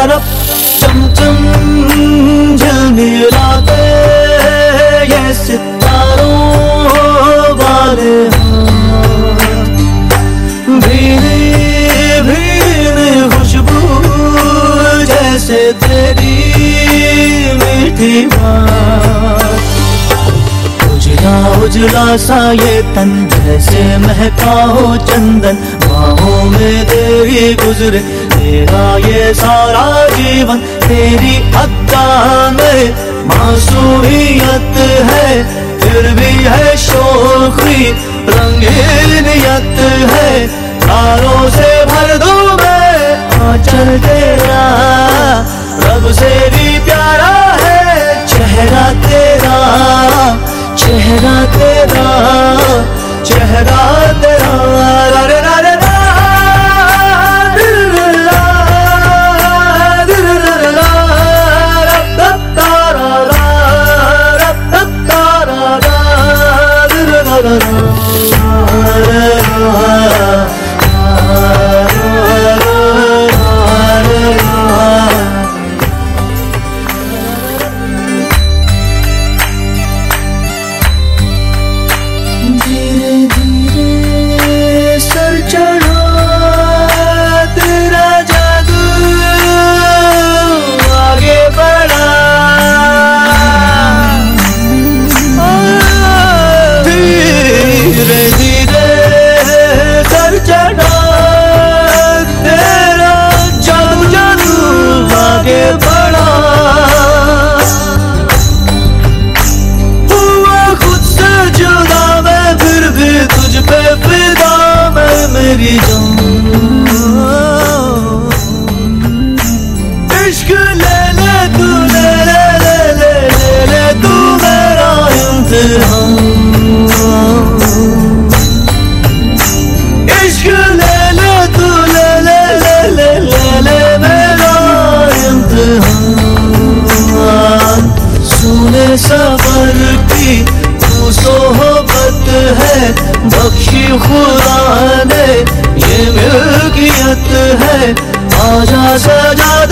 तरफ़ चमचम झलने लाते ये सितारों वाले भीने भीने खुशबू जैसे तेरी मीठी बात। उजला उजला सा ये तन, जैसे महका हो चंदन, बाहों में तेरी गुजरे तेरा ये सारा जीवन तेरी अद्दा में मासूमियत है, फिर भी है शोखी रंगीनियत है। तारों से भर दो मैं आंचल तेरा, रब से भी प्यारा है चेहरा तेरा चेहरा तेरा, चेहरा तू ले ले ले तू मेरा इम्तिहान इश्क ले तू ले सबर की तू सोहबत है बख्शी खुदा है। आजा सजा